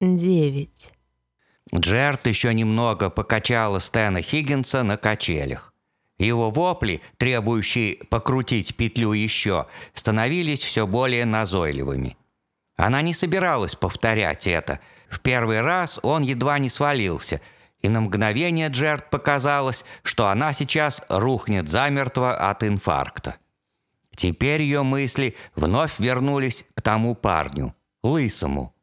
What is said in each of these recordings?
девять. Джерт еще немного покачала Стэна Хиггинса на качелях. Его вопли, требующие покрутить петлю еще, становились все более назойливыми. Она не собиралась повторять это. В первый раз он едва не свалился, и на мгновение Джерт показалось, что она сейчас рухнет замертво от инфаркта. Теперь ее мысли вновь вернулись к тому парню, лысому.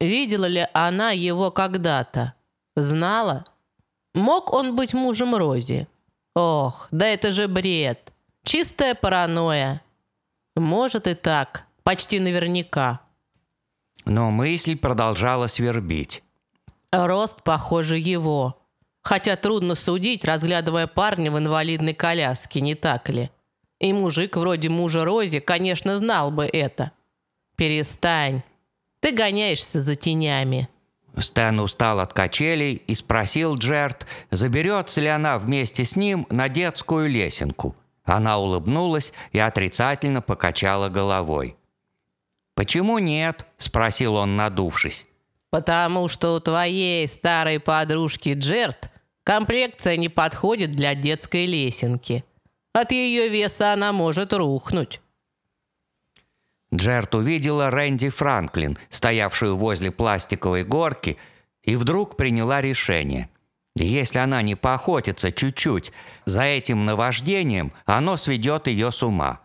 Видела ли она его когда-то? Знала? Мог он быть мужем Рози? Ох, да это же бред. Чистая паранойя. Может и так, почти наверняка. Но мысль продолжала свербить. Рост, похоже, его. Хотя трудно судить, разглядывая парня в инвалидной коляске, не так ли? И мужик вроде мужа Рози, конечно, знал бы это. Перестань. Ты гоняешься за тенями. Стэн устал от качелей и спросил Джерт, заберется ли она вместе с ним на детскую лесенку. Она улыбнулась и отрицательно покачала головой. «Почему нет?» – спросил он, надувшись. «Потому что у твоей старой подружки Джерт комплекция не подходит для детской лесенки. От ее веса она может рухнуть». Джерт увидела Рэнди Франклин, стоявшую возле пластиковой горки, и вдруг приняла решение. Если она не поохотится чуть-чуть, за этим наваждением оно сведет ее с ума.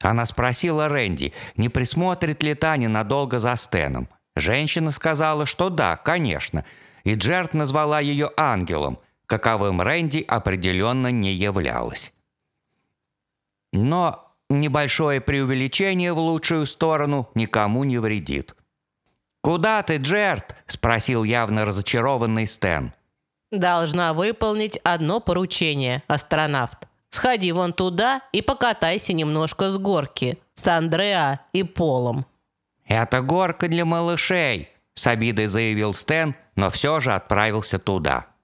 Она спросила Рэнди, не присмотрит ли та ненадолго за Стеном. Женщина сказала, что да, конечно, и Джерт назвала ее ангелом, каковым Рэнди определенно не являлась. Но небольшое преувеличение в лучшую сторону никому не вредит. «Куда ты, Джерт?» – спросил явно разочарованный Стэн. «Должна выполнить одно поручение, астронавт. Сходи вон туда и покатайся немножко с горки, с Андреа и Полом». «Это горка для малышей», – с обидой заявил Стэн, но все же отправился туда.